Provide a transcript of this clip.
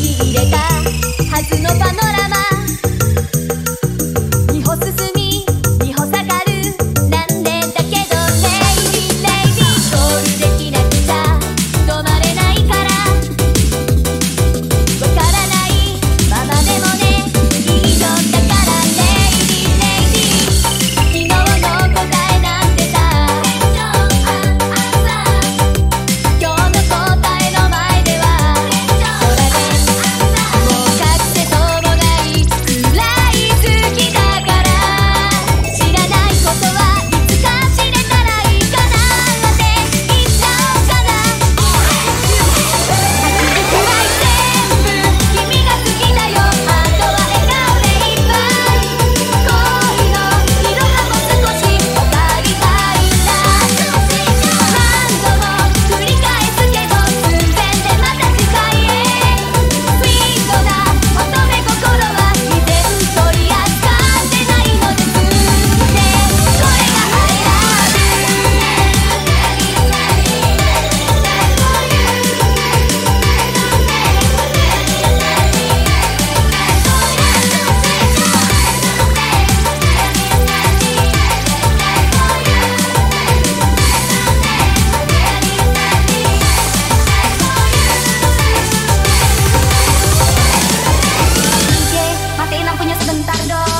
入れたはずのパノラマ punya sebentar dong.